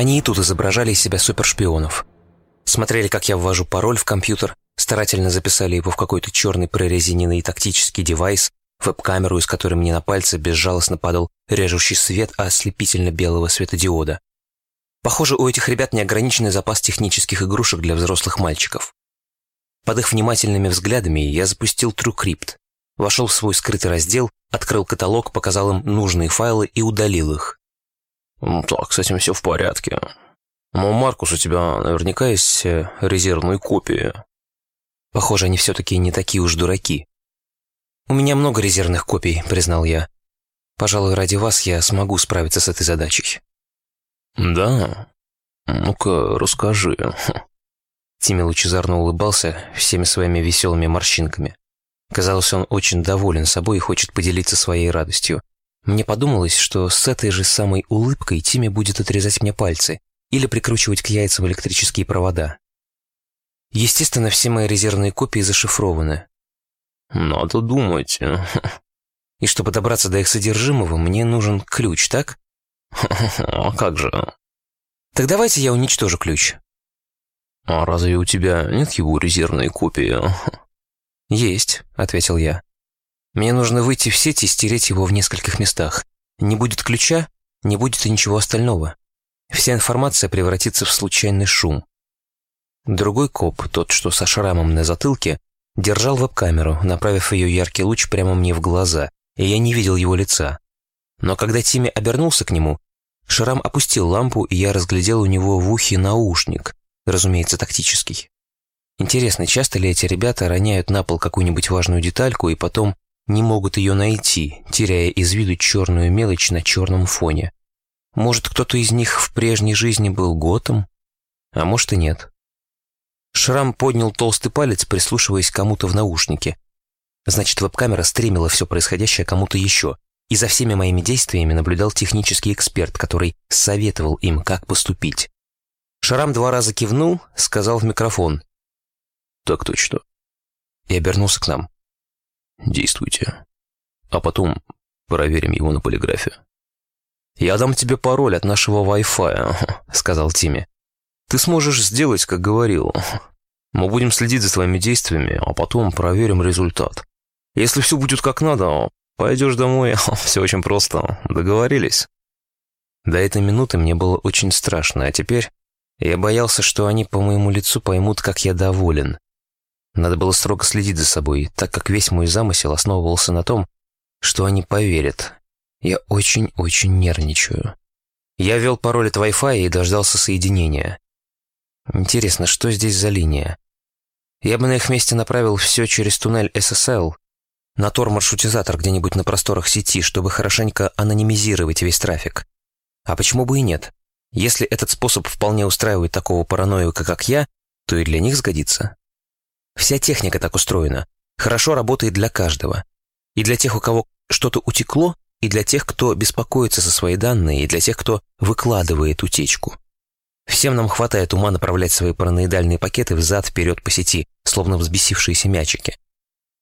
Они и тут изображали из себя супершпионов. Смотрели, как я ввожу пароль в компьютер, старательно записали его в какой-то черный прорезиненный тактический девайс, веб-камеру, из которой мне на пальцы безжалостно падал режущий свет ослепительно-белого светодиода. Похоже, у этих ребят неограниченный запас технических игрушек для взрослых мальчиков. Под их внимательными взглядами я запустил TrueCrypt, вошел в свой скрытый раздел, открыл каталог, показал им нужные файлы и удалил их. «Так, с этим все в порядке. Но, Маркус, у тебя наверняка есть э, резервные копии». Похоже, они все-таки не такие уж дураки. «У меня много резервных копий», — признал я. «Пожалуй, ради вас я смогу справиться с этой задачей». «Да? Ну-ка, расскажи». Тимми лучезарно улыбался всеми своими веселыми морщинками. Казалось, он очень доволен собой и хочет поделиться своей радостью. Мне подумалось, что с этой же самой улыбкой Тимми будет отрезать мне пальцы или прикручивать к яйцам электрические провода. Естественно, все мои резервные копии зашифрованы. Надо думать. И чтобы добраться до их содержимого, мне нужен ключ, так? А как же? Так давайте я уничтожу ключ. А разве у тебя нет его резервной копии? Есть, ответил я. Мне нужно выйти в сеть и стереть его в нескольких местах. Не будет ключа, не будет и ничего остального. Вся информация превратится в случайный шум. Другой коп, тот, что со шрамом на затылке, держал веб-камеру, направив ее яркий луч прямо мне в глаза, и я не видел его лица. Но когда Тимми обернулся к нему, Шрам опустил лампу, и я разглядел у него в ухе наушник, разумеется, тактический. Интересно, часто ли эти ребята роняют на пол какую-нибудь важную детальку и потом не могут ее найти, теряя из виду черную мелочь на черном фоне. Может, кто-то из них в прежней жизни был готом? А может и нет. Шрам поднял толстый палец, прислушиваясь к кому-то в наушнике. Значит, веб-камера стримила все происходящее кому-то еще. И за всеми моими действиями наблюдал технический эксперт, который советовал им, как поступить. Шрам два раза кивнул, сказал в микрофон. «Так точно». И обернулся к нам. Действуйте. А потом проверим его на полиграфе. «Я дам тебе пароль от нашего Wi-Fi», — сказал Тимми. «Ты сможешь сделать, как говорил. Мы будем следить за твоими действиями, а потом проверим результат. Если все будет как надо, пойдешь домой. Все очень просто. Договорились?» До этой минуты мне было очень страшно, а теперь я боялся, что они по моему лицу поймут, как я доволен. Надо было строго следить за собой, так как весь мой замысел основывался на том, что они поверят. Я очень-очень нервничаю. Я ввел пароль от Wi-Fi и дождался соединения. Интересно, что здесь за линия? Я бы на их месте направил все через туннель SSL, на Тор-маршрутизатор где-нибудь на просторах сети, чтобы хорошенько анонимизировать весь трафик. А почему бы и нет? Если этот способ вполне устраивает такого параноика, как я, то и для них сгодится. Вся техника так устроена. Хорошо работает для каждого. И для тех, у кого что-то утекло, и для тех, кто беспокоится за свои данные, и для тех, кто выкладывает утечку. Всем нам хватает ума направлять свои параноидальные пакеты взад-вперед по сети, словно взбесившиеся мячики.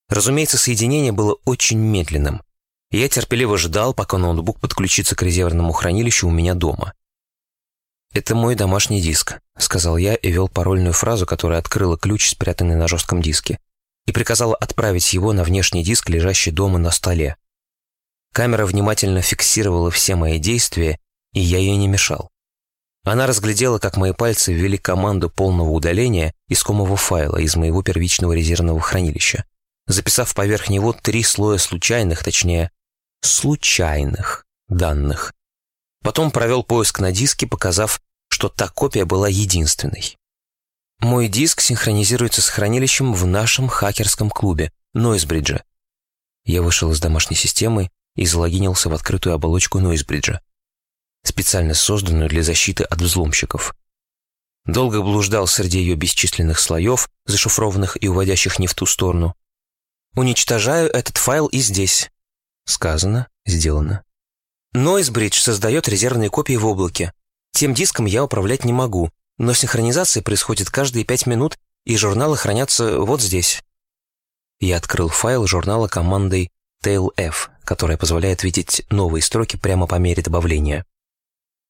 Разумеется, соединение было очень медленным. Я терпеливо ждал, пока ноутбук подключится к резервному хранилищу у меня дома. «Это мой домашний диск», — сказал я и вел парольную фразу, которая открыла ключ, спрятанный на жестком диске, и приказала отправить его на внешний диск, лежащий дома на столе. Камера внимательно фиксировала все мои действия, и я ей не мешал. Она разглядела, как мои пальцы ввели команду полного удаления искомого файла из моего первичного резервного хранилища, записав поверх него три слоя случайных, точнее, случайных данных, Потом провел поиск на диске, показав, что та копия была единственной. Мой диск синхронизируется с хранилищем в нашем хакерском клубе, Нойсбриджа. Я вышел из домашней системы и залогинился в открытую оболочку Нойсбриджа, специально созданную для защиты от взломщиков. Долго блуждал среди ее бесчисленных слоев, зашифрованных и уводящих не в ту сторону. «Уничтожаю этот файл и здесь». Сказано, сделано. Noisebridge создает резервные копии в облаке. Тем диском я управлять не могу, но синхронизация происходит каждые пять минут, и журналы хранятся вот здесь. Я открыл файл журнала командой tailf, которая позволяет видеть новые строки прямо по мере добавления.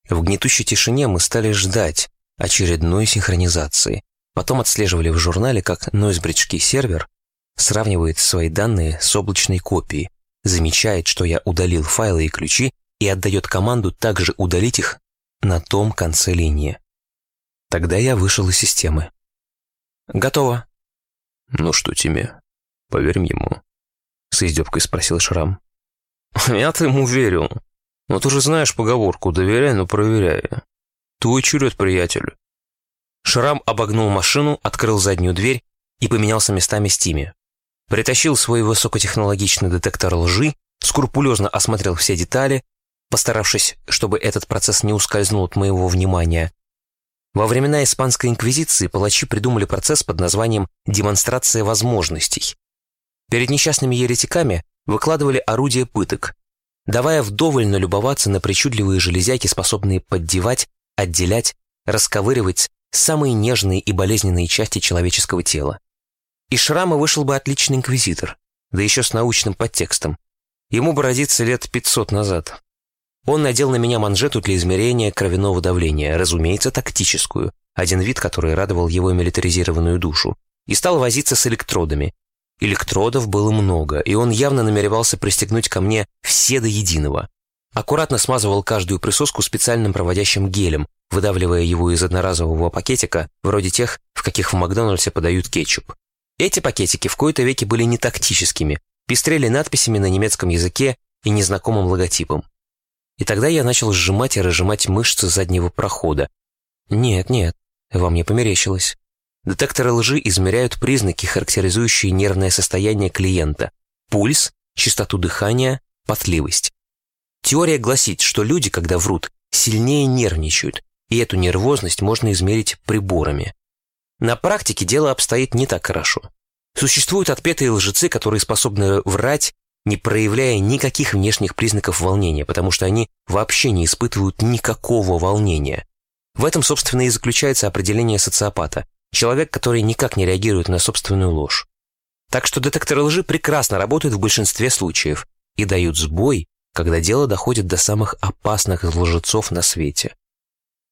В гнетущей тишине мы стали ждать очередной синхронизации. Потом отслеживали в журнале, как нойсбриджский сервер сравнивает свои данные с облачной копией, замечает, что я удалил файлы и ключи и отдает команду также удалить их на том конце линии. Тогда я вышел из системы. «Готово». «Ну что, Тиме, поверим ему?» С издевкой спросил Шрам. «Я-то ему верил. Но ты же знаешь поговорку «доверяй, но проверяй». Твой черед, приятель». Шрам обогнул машину, открыл заднюю дверь и поменялся местами с Тими. Притащил свой высокотехнологичный детектор лжи, скрупулезно осмотрел все детали, постаравшись, чтобы этот процесс не ускользнул от моего внимания. Во времена Испанской инквизиции палачи придумали процесс под названием «демонстрация возможностей». Перед несчастными еретиками выкладывали орудия пыток, давая вдоволь налюбоваться на причудливые железяки, способные поддевать, отделять, расковыривать самые нежные и болезненные части человеческого тела. Из шрама вышел бы отличный инквизитор, да еще с научным подтекстом. Ему бы родиться лет пятьсот назад. Он надел на меня манжету для измерения кровяного давления, разумеется, тактическую, один вид, который радовал его милитаризированную душу, и стал возиться с электродами. Электродов было много, и он явно намеревался пристегнуть ко мне все до единого. Аккуратно смазывал каждую присоску специальным проводящим гелем, выдавливая его из одноразового пакетика, вроде тех, в каких в Макдональдсе подают кетчуп. Эти пакетики в кои-то веки были не тактическими, пестрели надписями на немецком языке и незнакомым логотипом. И тогда я начал сжимать и разжимать мышцы заднего прохода. Нет, нет, вам не померещилось. Детекторы лжи измеряют признаки, характеризующие нервное состояние клиента. Пульс, частоту дыхания, потливость. Теория гласит, что люди, когда врут, сильнее нервничают, и эту нервозность можно измерить приборами. На практике дело обстоит не так хорошо. Существуют отпетые лжецы, которые способны врать, не проявляя никаких внешних признаков волнения, потому что они вообще не испытывают никакого волнения. В этом, собственно, и заключается определение социопата. Человек, который никак не реагирует на собственную ложь. Так что детекторы лжи прекрасно работают в большинстве случаев и дают сбой, когда дело доходит до самых опасных лжецов на свете.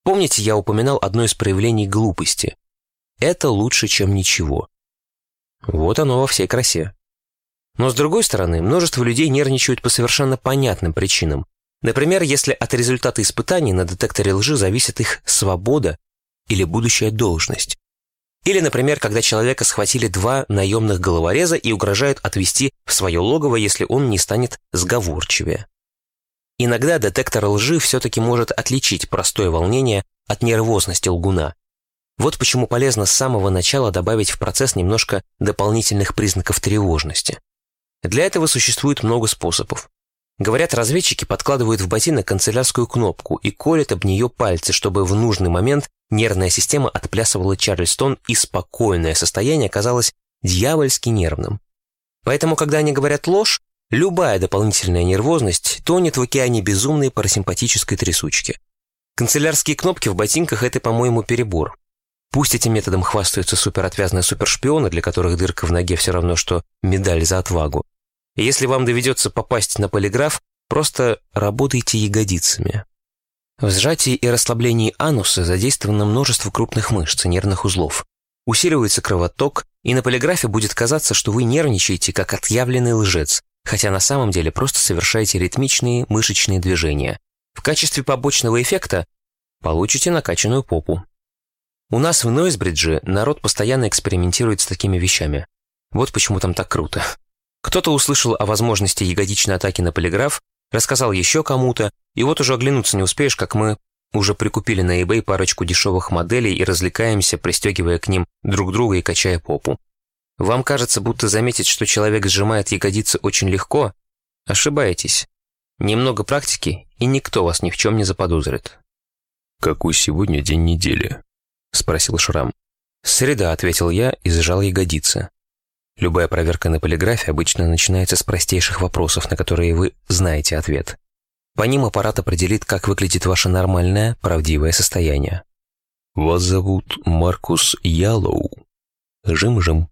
Помните, я упоминал одно из проявлений глупости. Это лучше, чем ничего. Вот оно во всей красе. Но с другой стороны, множество людей нервничают по совершенно понятным причинам. Например, если от результата испытаний на детекторе лжи зависит их свобода или будущая должность. Или, например, когда человека схватили два наемных головореза и угрожают отвезти в свое логово, если он не станет сговорчивее. Иногда детектор лжи все-таки может отличить простое волнение от нервозности лгуна. Вот почему полезно с самого начала добавить в процесс немножко дополнительных признаков тревожности. Для этого существует много способов. Говорят, разведчики подкладывают в ботинок канцелярскую кнопку и колят об нее пальцы, чтобы в нужный момент нервная система отплясывала Чарльстон и спокойное состояние казалось дьявольски нервным. Поэтому, когда они говорят ложь, любая дополнительная нервозность тонет в океане безумной парасимпатической трясучки. Канцелярские кнопки в ботинках – это, по-моему, перебор. Пусть этим методом хвастаются суперотвязные супершпионы, для которых дырка в ноге все равно, что медаль за отвагу. Если вам доведется попасть на полиграф, просто работайте ягодицами. В сжатии и расслаблении ануса задействовано множество крупных мышц и нервных узлов. Усиливается кровоток, и на полиграфе будет казаться, что вы нервничаете, как отъявленный лжец, хотя на самом деле просто совершаете ритмичные мышечные движения. В качестве побочного эффекта получите накачанную попу. У нас в Нойсбридже народ постоянно экспериментирует с такими вещами. Вот почему там так круто. Кто-то услышал о возможности ягодичной атаки на полиграф, рассказал еще кому-то, и вот уже оглянуться не успеешь, как мы уже прикупили на eBay парочку дешевых моделей и развлекаемся, пристегивая к ним друг друга и качая попу. Вам кажется, будто заметить, что человек сжимает ягодицы очень легко? Ошибаетесь. Немного практики, и никто вас ни в чем не заподозрит. «Какой сегодня день недели?» — спросил Шрам. «Среда», — ответил я и сжал ягодицы. Любая проверка на полиграфе обычно начинается с простейших вопросов, на которые вы знаете ответ. По ним аппарат определит, как выглядит ваше нормальное, правдивое состояние. «Вас зовут Маркус Ялоу?» «Жим-жим».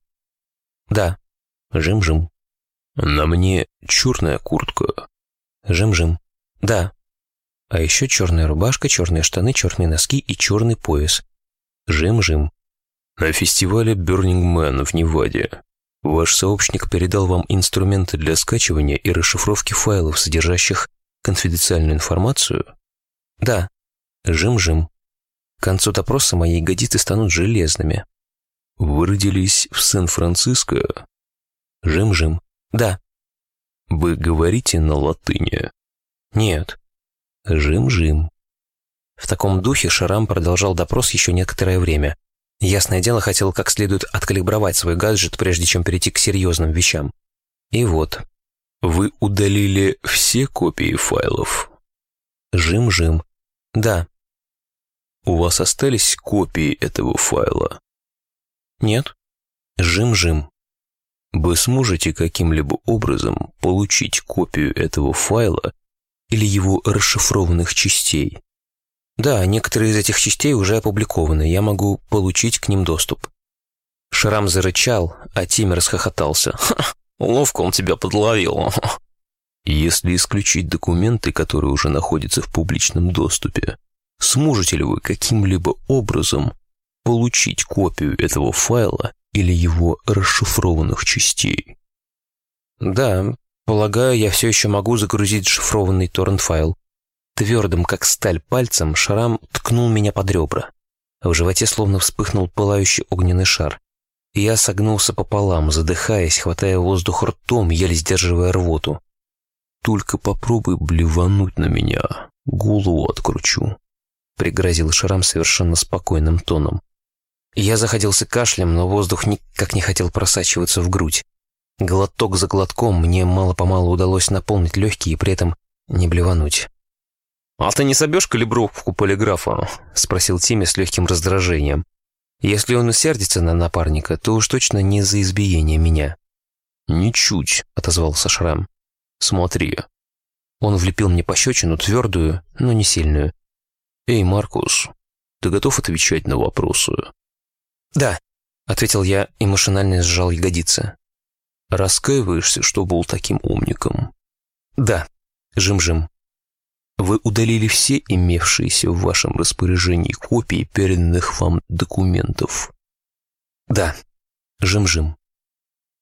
«Да, жим-жим». «На мне черная куртка». «Жим-жим». «Да». А еще черная рубашка, черные штаны, черные носки и черный пояс. Жим-жим. На фестивале Burning Man в Неваде ваш сообщник передал вам инструменты для скачивания и расшифровки файлов, содержащих конфиденциальную информацию? Да. Жим-жим. К концу допроса мои ягодицы станут железными. Вы родились в Сан-Франциско? Жим-жим. Да. Вы говорите на латыни? Нет. Жим-жим. В таком духе Шарам продолжал допрос еще некоторое время. Ясное дело, хотел как следует откалибровать свой гаджет, прежде чем перейти к серьезным вещам. И вот. Вы удалили все копии файлов? Жим-жим. Да. У вас остались копии этого файла? Нет. Жим-жим. Вы сможете каким-либо образом получить копию этого файла или его расшифрованных частей? Да, некоторые из этих частей уже опубликованы, я могу получить к ним доступ. Шрам зарычал, а Тимми расхохотался. Ловко он тебя подловил. Если исключить документы, которые уже находятся в публичном доступе, сможете ли вы каким-либо образом получить копию этого файла или его расшифрованных частей? Да, полагаю, я все еще могу загрузить шифрованный торрент-файл. Твердым, как сталь, пальцем Шрам ткнул меня под ребра. В животе словно вспыхнул пылающий огненный шар. Я согнулся пополам, задыхаясь, хватая воздух ртом, еле сдерживая рвоту. «Только попробуй блевануть на меня, голову откручу», — пригрозил Шрам совершенно спокойным тоном. Я заходился кашлем, но воздух никак не хотел просачиваться в грудь. Глоток за глотком мне мало-помалу удалось наполнить легкие и при этом не блевануть. «А ты не собьешь калибровку полиграфа?» — спросил Тимми с легким раздражением. «Если он усердится на напарника, то уж точно не за избиение меня». «Ничуть», — отозвался Шрам. «Смотри». Он влепил мне пощечину, твердую, но не сильную. «Эй, Маркус, ты готов отвечать на вопросы?» «Да», — ответил я и машинально сжал ягодицы. «Раскаиваешься, что был таким умником?» «Да». Жим-жим. Вы удалили все имевшиеся в вашем распоряжении копии переданных вам документов? Да. Жим-жим.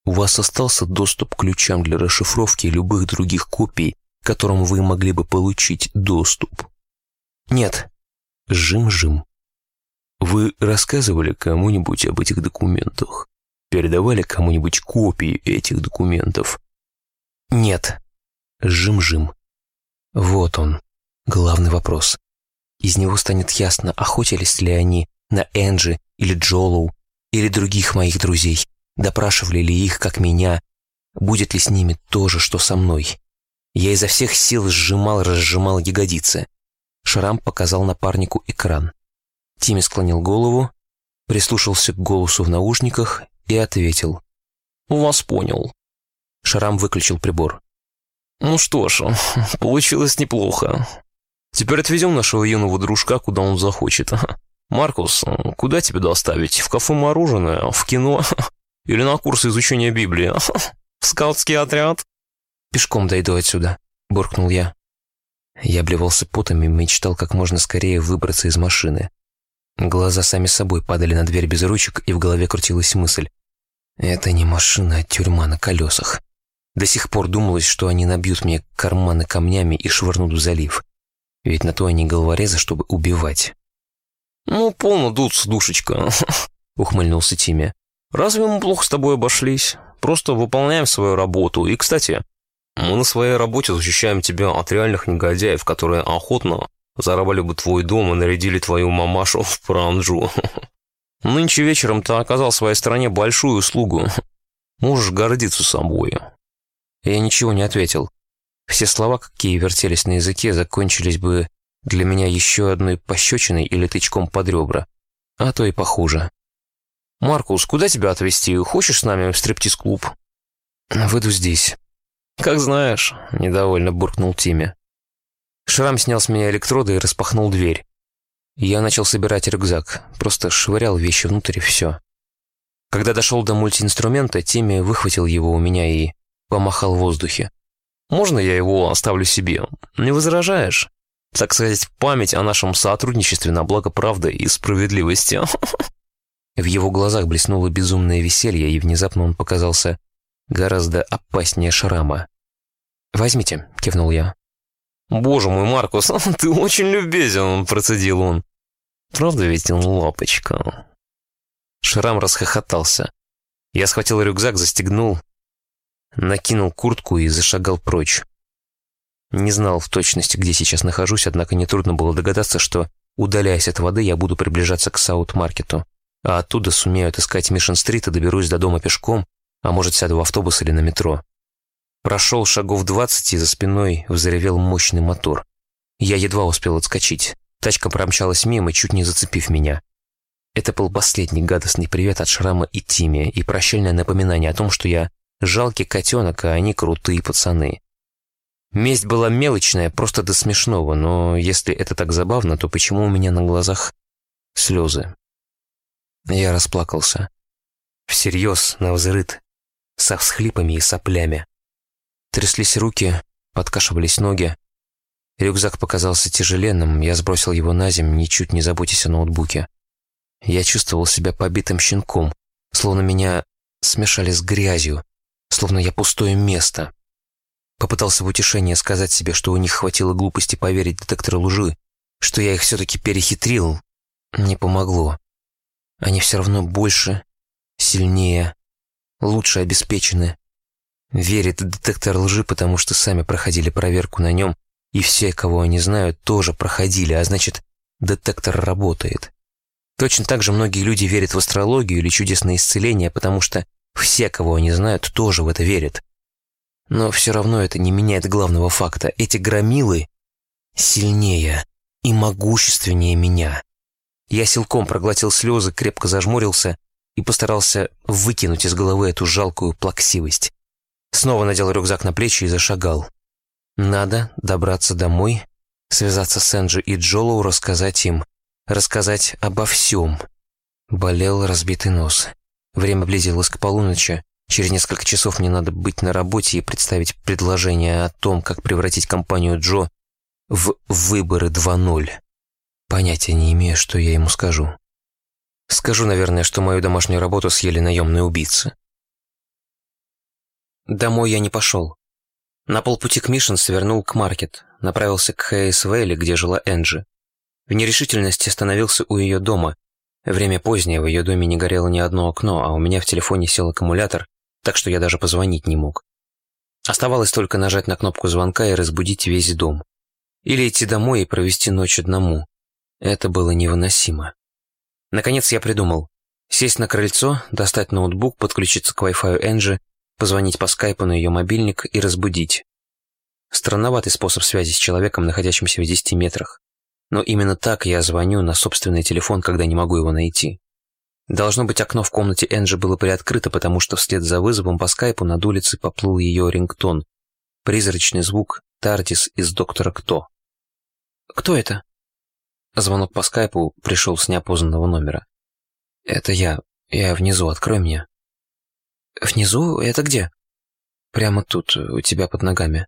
У вас остался доступ к ключам для расшифровки любых других копий, к которым вы могли бы получить доступ? Нет. Жим-жим. Вы рассказывали кому-нибудь об этих документах? Передавали кому-нибудь копии этих документов? Нет. Жим-жим. Вот он, главный вопрос. Из него станет ясно, охотились ли они на Энджи или Джолоу, или других моих друзей, допрашивали ли их, как меня, будет ли с ними то же, что со мной. Я изо всех сил сжимал разжимал ягодицы. Шрам показал напарнику экран. Тимми склонил голову, прислушался к голосу в наушниках и ответил. «Вас понял». Шрам выключил прибор. Ну что ж, получилось неплохо. Теперь отвезем нашего юного дружка, куда он захочет. Маркус, куда тебя доставить? В кафе мороженое? В кино? Или на курсы изучения Библии? В скаутский отряд? Пешком дойду отсюда, буркнул я. Я обливался потом и мечтал как можно скорее выбраться из машины. Глаза сами собой падали на дверь без ручек, и в голове крутилась мысль. Это не машина, а тюрьма на колесах. До сих пор думалось, что они набьют мне карманы камнями и швырнут в залив. Ведь на то они головорезы, чтобы убивать. «Ну, полно дуться, душечка», — ухмыльнулся Тимми. «Разве мы плохо с тобой обошлись? Просто выполняем свою работу. И, кстати, мы на своей работе защищаем тебя от реальных негодяев, которые охотно заработали бы твой дом и нарядили твою мамашу в пранжу. Нынче вечером ты оказал своей стране большую услугу. Можешь гордиться собой. Я ничего не ответил. Все слова, какие вертелись на языке, закончились бы для меня еще одной пощечиной или тычком под ребра. А то и похуже. «Маркус, куда тебя отвезти? Хочешь с нами в стриптиз-клуб?» «Выйду здесь». «Как знаешь», — недовольно буркнул Тимми. Шрам снял с меня электроды и распахнул дверь. Я начал собирать рюкзак, просто швырял вещи внутрь и все. Когда дошел до мультиинструмента, Тимми выхватил его у меня и помахал в воздухе. «Можно я его оставлю себе? Не возражаешь?» так сказать, память о нашем сотрудничестве на благо правды и справедливости. В его глазах блеснуло безумное веселье, и внезапно он показался гораздо опаснее шрама. «Возьмите», — кивнул я. «Боже мой, Маркус, ты очень любезен», — процедил он. «Правда ведь он лапочка?» Шрам расхохотался. Я схватил рюкзак, застегнул, накинул куртку и зашагал прочь. Не знал в точности, где сейчас нахожусь, однако нетрудно было догадаться, что, удаляясь от воды, я буду приближаться к Саут-маркету, а оттуда сумею отыскать Мишен-стрит и доберусь до дома пешком, а может, сяду в автобус или на метро. Прошел шагов двадцать, и за спиной взревел мощный мотор. Я едва успел отскочить. Тачка промчалась мимо, чуть не зацепив меня. Это был последний гадостный привет от Шрама и Тими и прощальное напоминание о том, что я жалкий котенок, а они крутые пацаны. Месть была мелочная, просто до смешного, но если это так забавно, то почему у меня на глазах слезы? Я расплакался. Всерьез, навзрыд, со всхлипами и соплями. Тряслись руки, подкашивались ноги. Рюкзак показался тяжеленным, я сбросил его на землю, ничуть не заботясь о ноутбуке. Я чувствовал себя побитым щенком, словно меня смешали с грязью, словно я пустое место. Попытался в утешение сказать себе, что у них хватило глупости поверить детектору лжи, что я их все-таки перехитрил. Не помогло. Они все равно больше, сильнее, лучше обеспечены. Верит детектор лжи, потому что сами проходили проверку на нем, и все, кого они знают, тоже проходили, а значит, детектор работает. Точно так же многие люди верят в астрологию или чудесное исцеление, потому что все, кого они знают, тоже в это верят. Но все равно это не меняет главного факта. Эти громилы сильнее и могущественнее меня. Я силком проглотил слезы, крепко зажмурился и постарался выкинуть из головы эту жалкую плаксивость. Снова надел рюкзак на плечи и зашагал. Надо добраться домой, связаться с Энджи и Джолоу, рассказать им, рассказать обо всем. Болел разбитый нос. Время близилось к полуночи, Через несколько часов мне надо быть на работе и представить предложение о том, как превратить компанию Джо в выборы 2.0. Понятия не имею, что я ему скажу. Скажу, наверное, что мою домашнюю работу съели наемные убийцы. Домой я не пошел. На полпути к Мишин свернул к маркет, направился к Хейсвейле, где жила Энджи. В нерешительности остановился у ее дома. Время позднее, в ее доме не горело ни одно окно, а у меня в телефоне сел аккумулятор, так что я даже позвонить не мог. Оставалось только нажать на кнопку звонка и разбудить весь дом. Или идти домой и провести ночь одному. Это было невыносимо. Наконец я придумал. Сесть на крыльцо, достать ноутбук, подключиться к Wi-Fi Энджи, позвонить по скайпу на ее мобильник и разбудить. Странноватый способ связи с человеком, находящимся в 10 метрах. Но именно так я звоню на собственный телефон, когда не могу его найти. Должно быть, окно в комнате Энджи было приоткрыто, потому что вслед за вызовом по скайпу над улицей поплыл ее рингтон. Призрачный звук «Тардис из Доктора Кто». «Кто это?» Звонок по скайпу пришел с неопознанного номера. «Это я. Я внизу. Открой мне». «Внизу? Это где?» «Прямо тут, у тебя под ногами».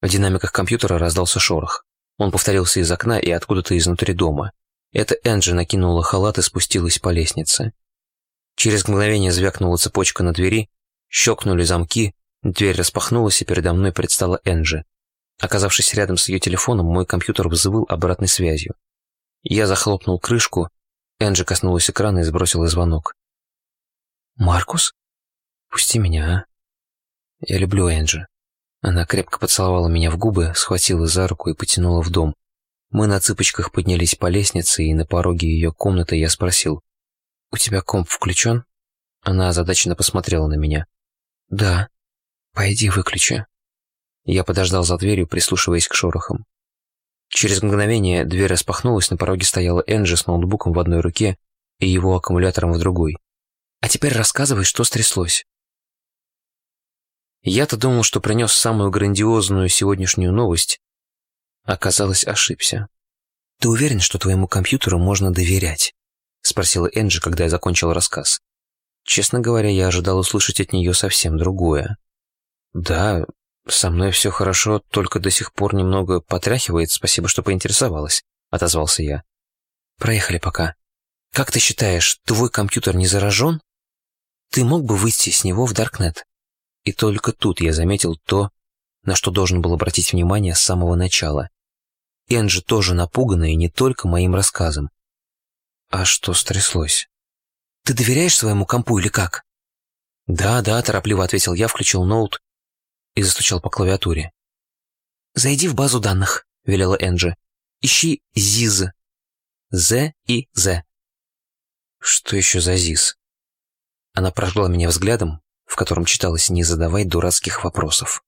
В динамиках компьютера раздался шорох. Он повторился из окна и откуда-то изнутри дома. Это Энджи накинула халат и спустилась по лестнице. Через мгновение звякнула цепочка на двери, щелкнули замки, дверь распахнулась, и передо мной предстала Энджи. Оказавшись рядом с ее телефоном, мой компьютер взвыл обратной связью. Я захлопнул крышку, Энджи коснулась экрана и сбросила звонок. «Маркус? Пусти меня, а? Я люблю Энджи». Она крепко поцеловала меня в губы, схватила за руку и потянула в дом. Мы на цыпочках поднялись по лестнице, и на пороге ее комнаты я спросил. «У тебя комп включен?» Она озадаченно посмотрела на меня. «Да. Пойди выключи». Я подождал за дверью, прислушиваясь к шорохам. Через мгновение дверь распахнулась, на пороге стояла Энджи с ноутбуком в одной руке и его аккумулятором в другой. «А теперь рассказывай, что стряслось». Я-то думал, что принес самую грандиозную сегодняшнюю новость, Оказалось, ошибся. «Ты уверен, что твоему компьютеру можно доверять?» — спросила Энджи, когда я закончил рассказ. Честно говоря, я ожидал услышать от нее совсем другое. «Да, «Со мной все хорошо, только до сих пор немного потряхивает. Спасибо, что поинтересовалась», — отозвался я. «Проехали пока. Как ты считаешь, твой компьютер не заражен? Ты мог бы выйти с него в Даркнет?» И только тут я заметил то, на что должен был обратить внимание с самого начала. Энджи тоже напугана и не только моим рассказом. «А что стряслось?» «Ты доверяешь своему компу или как?» «Да, да», — торопливо ответил я, включил ноут и застучал по клавиатуре. «Зайди в базу данных», — велела Энджи. «Ищи ЗИЗ. З и З». «Что еще за ЗИЗ?» Она прожгла меня взглядом, в котором читалось «Не задавай дурацких вопросов».